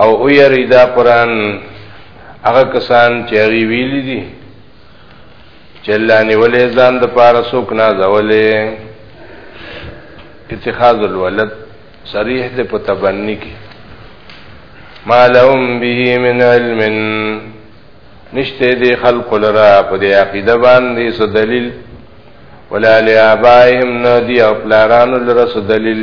او او یری دا قران هغه کسان چې هغه ویل دي چې الله نیولې ځان د پاره سوک نه ځولې اتخاذ الولد صریح دې په تبنی کې ما لهم به من علم نشته دې خلق لرا په دې عقیده باندې څه دلیل ولا لآبائهم ندی او پلارانو لرا څه دلیل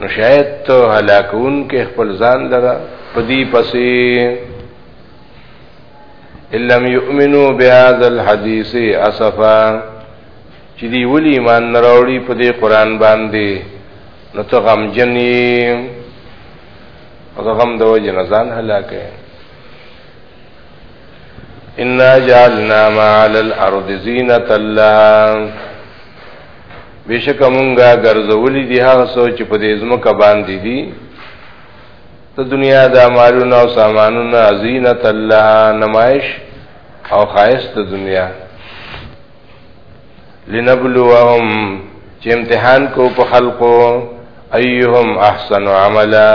نو شاید ته هلاکون کې خپل ځان لره پدی پسې الا یؤمنو بهذا الحديث اسفا چې دی ولي ایمان نه راوړي په دې قران باندې نو ته غم جنې او غم د وجه نه ځان هلاکه ان جعلنا ما على الارض زينة الله بشک مونږه ګرځولې دي هغه سوچ په دې زمکه باندې دي ته دنیا د مالونو او سامانونو زینت الله نمایش او خایست د دنیا لنبلوهم چې امتحان کو په خلقو ايهم احسن عملا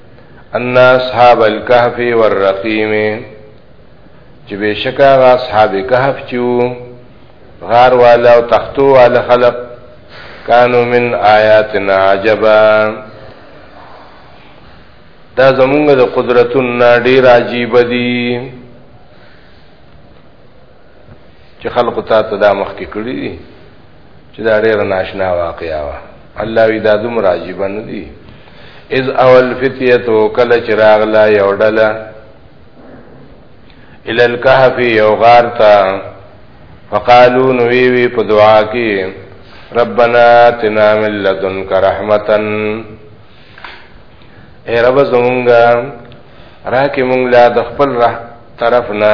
ان اصحاب الكهف والرقيم چې بشکا اصحاب کهف چو غار والا او تختو والا خلق کانو من آیاتنا عجبا دا زمونږ د قدرتونو ډیر عجیب دي چې خلکو ته ته دا مخکې کړی دي چې دا ډېر ناشنا واقعا وه الله وی دا دوم راجب نه دي اذ اول فتیتو کله چې راغله یو ډله ال الكهف یو غار ته فقالو نوی وی په دعا کې ربنا تنا من لدنک رحمتن اے رب زمونږه راکې مونږ لا د خپل رح طرف نه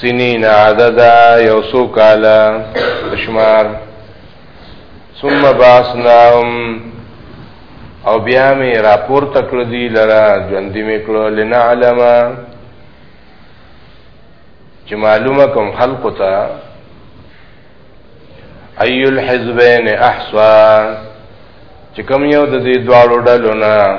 سنین عدد یو سو کالا شمار ثم باسناهم او بیا می راپور تکړه دی لرا ژوندې میکړو لنعلم چې معلومه کوم خلق ته ای الحزبین احصا چې کوم یو د دې دواړو ډلو نه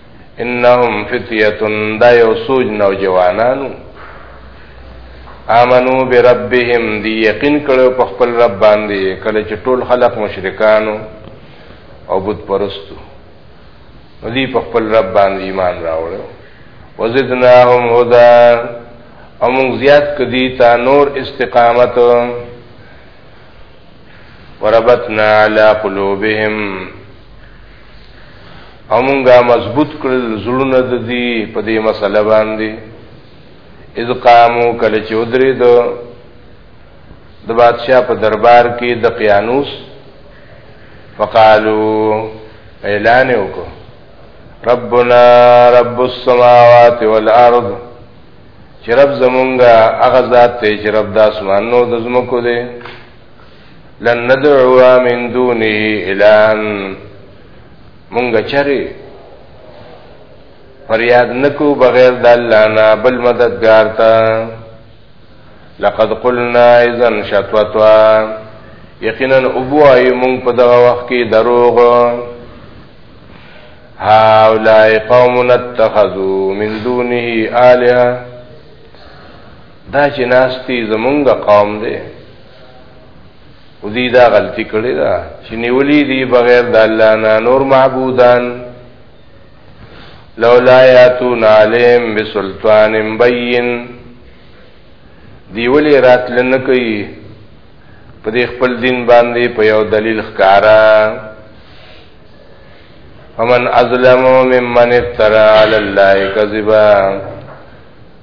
انهم فتیتن دا یو سوج نوجوانانو آمنو بربهم دی یقین کړو په خپل رب باندې کله چې ټول خلق مشرکانو او بت پرستو نو دی په خپل رب باندې ایمان راوړو وزدناهم هدا امون زیات کدی تا نور استقامت وربطنا علی قلوبهم او مونږه مضبوط کړل زړونه د دې په دې مسله باندې اذ قامو کله چې ودرې د د بادشاہ په دربار کې د قیانوس فقالو اعلان وکړو ربنا رب السماوات والارض چې رب زمونږه هغه ذات ته چې رب د اسمانو د زمکو دی لن ندعو من دونه الان مونږ چری فریاد نکو بغیر د الله نه بل مددگار تا لقد قلنا اذا شتوتوا یقینا ابو ای مونږ په دغه وخت کې دروغ هؤلاء قوم اتخذوا من دونه آلهه دا چې ناستی زمونږ قوم دی ودی دا غلطی کړی دا چې نیولی دی بغیر د الله نه نور معبودان لولا یاتون علیم بسلطان بین دیولی راتل نه کوي په دې خپل دین باندې په یو دلیل ښکارا فمن ازلمو ممن افترا علی الله کذبا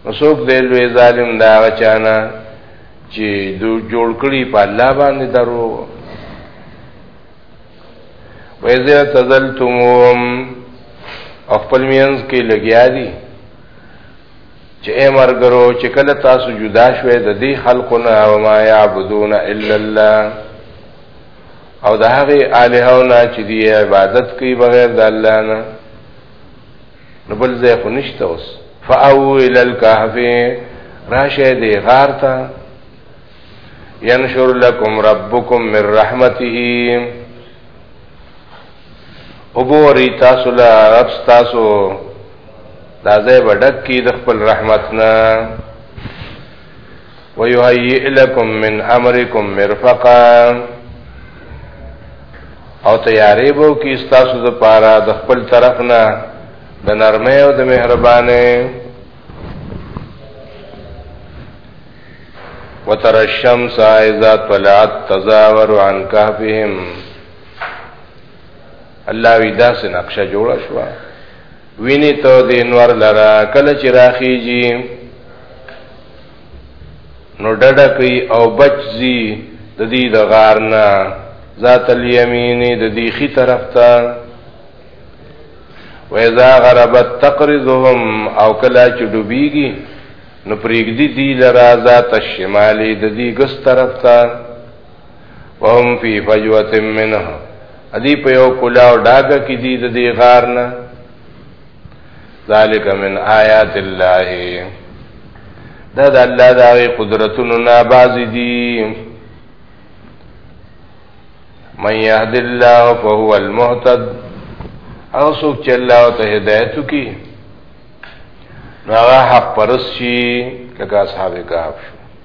نو څوک دی لوی ظالم دا هغه چا نه چې دو جوړ کړي په الله باندې دروغ وَإِذْ اعْتَزَلْتُمُوهُمْ او خپل مینځ کې لګیا دي چې اے مرګرو چې کله تاسو جدا شوې د دې خلقو نه او ما یعبدون الا الله او د هغه الہو نه چې دی عبادت کوي بغیر د الله نه نو بل ځای خو نشته اوس فاو الى الكهف راشه دی غار ته ينشر لكم ربكم من رحمته وګوري تاسو لا رب تاسو دا ځای وډک کی د خپل رحمت نه ويهيئ لكم من امركم مرفقا او تیارې بو کې تاسو د پاره د خپل طرف نه د نرمۍ او د مهربانۍ وتر الشمس اذا طلعت تزاور عن كهفهم الله وی داسې نقشه جوړه شوه ویني تو دی نور لرا کله چې راخیږي نو ډډه کوي او بچزي د دې د غار نه ذات الیمین د دې خي طرف ته و اذا غربت تقرضهم او کلا چې ډوبېږي نو پرېږدي دی لرا ذات الشمال د دې ګس طرف ته وهم فی فجوت منه ادی په یو کلا او ډاګه کې دي د دې غار نه ذالک من آیات الله دا د الله د هغه قدرتونو نه باز دي من يهد الله فهو المهتد او څوک چې الله ته هدایت کوي نو هغه حق پرسي لکه اصحاب کهف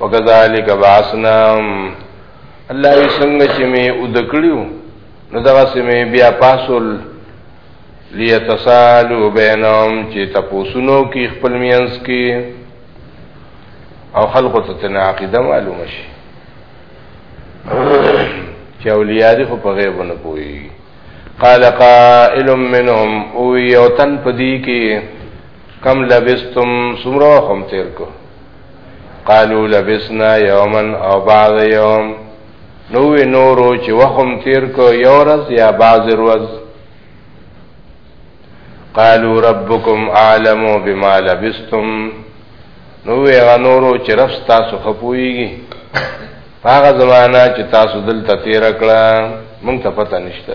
وکذالک بعثنا الله یې څنګه چې مې ودکړیو نو دا سمې بیا پاسول لیتسالو بینهم چې تپوسونو کې خپل مینس کې او خلق ته تنا عقیده معلومه شي چې اولیاء دې په غیب نه پوي قال قائل منهم او یو تن پدی کې کم لبستم سمره وخم تیر کو قالو لبسنا یومن او بعض یوم نوې نورو چې وخم تیر کو یو ورځ یا بعض ورځ قالو ربکم اعلم بما لبستم نوې غنورو چې رب تاسو خپويږي هغه زمانہ چې تاسو دلته تیر کړه مونږ ته پته نشته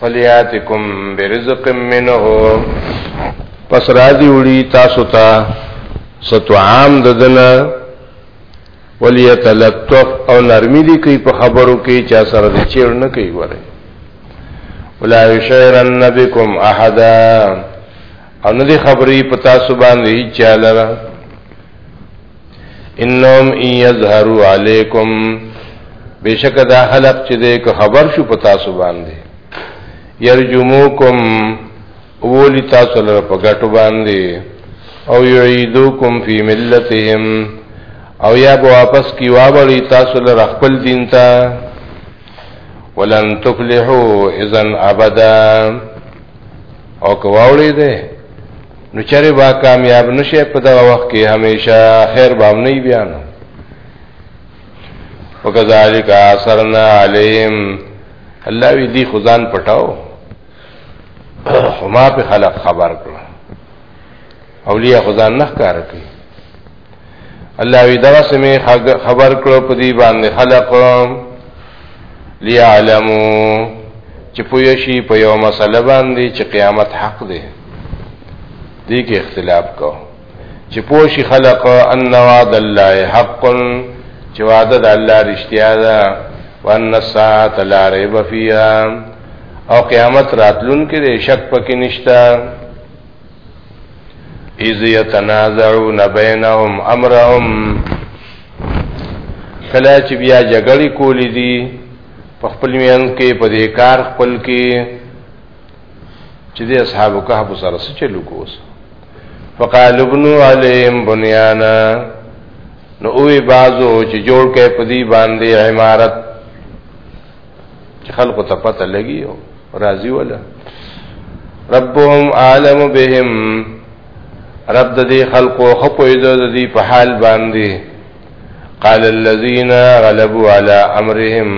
فلیاتکم برزق منه پس را دی وړي تاسو ته ستو عام ددنه وليتلطف او نرمي دي کوي په خبرو کې چا سره دي چیر نه کوي وره ولا يشعرن بكم احد او نه دي خبري پتا سبحان دي چاله انهم ان یظهروا علیکم بشک دا خلق چې دې که خبر شو پتا سو باندې یرجموکم اولی تاسو لپاره په ګټو باندې او یعیدوکم فی ملتهم او یا به واپس کی وابلی تاسو لپاره خپل دین ته ولن تفلحوا اذا ابدا او کواولی ده نو چرې با کامیاب نشه په دغه وخت کې همیشه خیر به هم نه بیان وکذالک اثرنا علیهم الله وی دی خدان پټاو ما په خلق خبر کړ اولیاء خدان نه کار کوي الله وی دغه سمې خبر کړو په دې باندې خلق لیعلمو چې پوه شي په یو مسله باندې چې قیامت حق دی دې کې اختلاف کو چې پوه شي خلق ان وعد الله حق چې وعده د الله رښتیا ده وان الساعه لا ريب فيها او قیامت راتلون کې شک پکې نشته اذ يتنازعون بينهم امرهم کله چې بیا جګړې کولې دي په خپل میان کې په دې کار خپل کې چې د اصحاب کهف سره څه چلو کوس فقال ابن عليهم بنيانا نو وی بازو چې جوړ کې په دې باندې عمارت چې خلکو ته پته لګي او راضي ولا ربهم عالم بهم رب د دې خلکو خپوي د دې په حال باندې قال الذين غلبوا على امرهم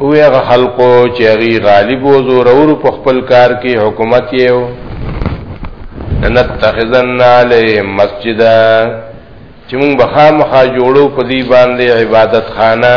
او هغه خلکو چې غي غالب او زور اور په خپل کار کې حکومت یې و نتخذن علی مسجدا چې موږ بخامخا جوړو په دې باندې عبادت خانه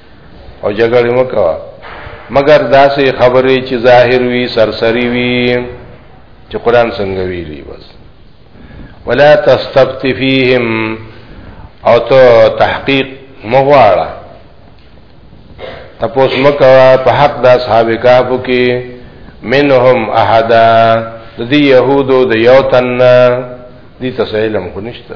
او جګړه مکوا مگر داسې خبرې چې ظاهر وي سرسری وي چې قران څنګه ویلي بس ولا تستفت فيهم او ته تحقیق مغواړه تپوس مکوا په حق د اصحاب کهف کې منهم احدا د دې يهودو د یو تن دي تسهیلم خو نشته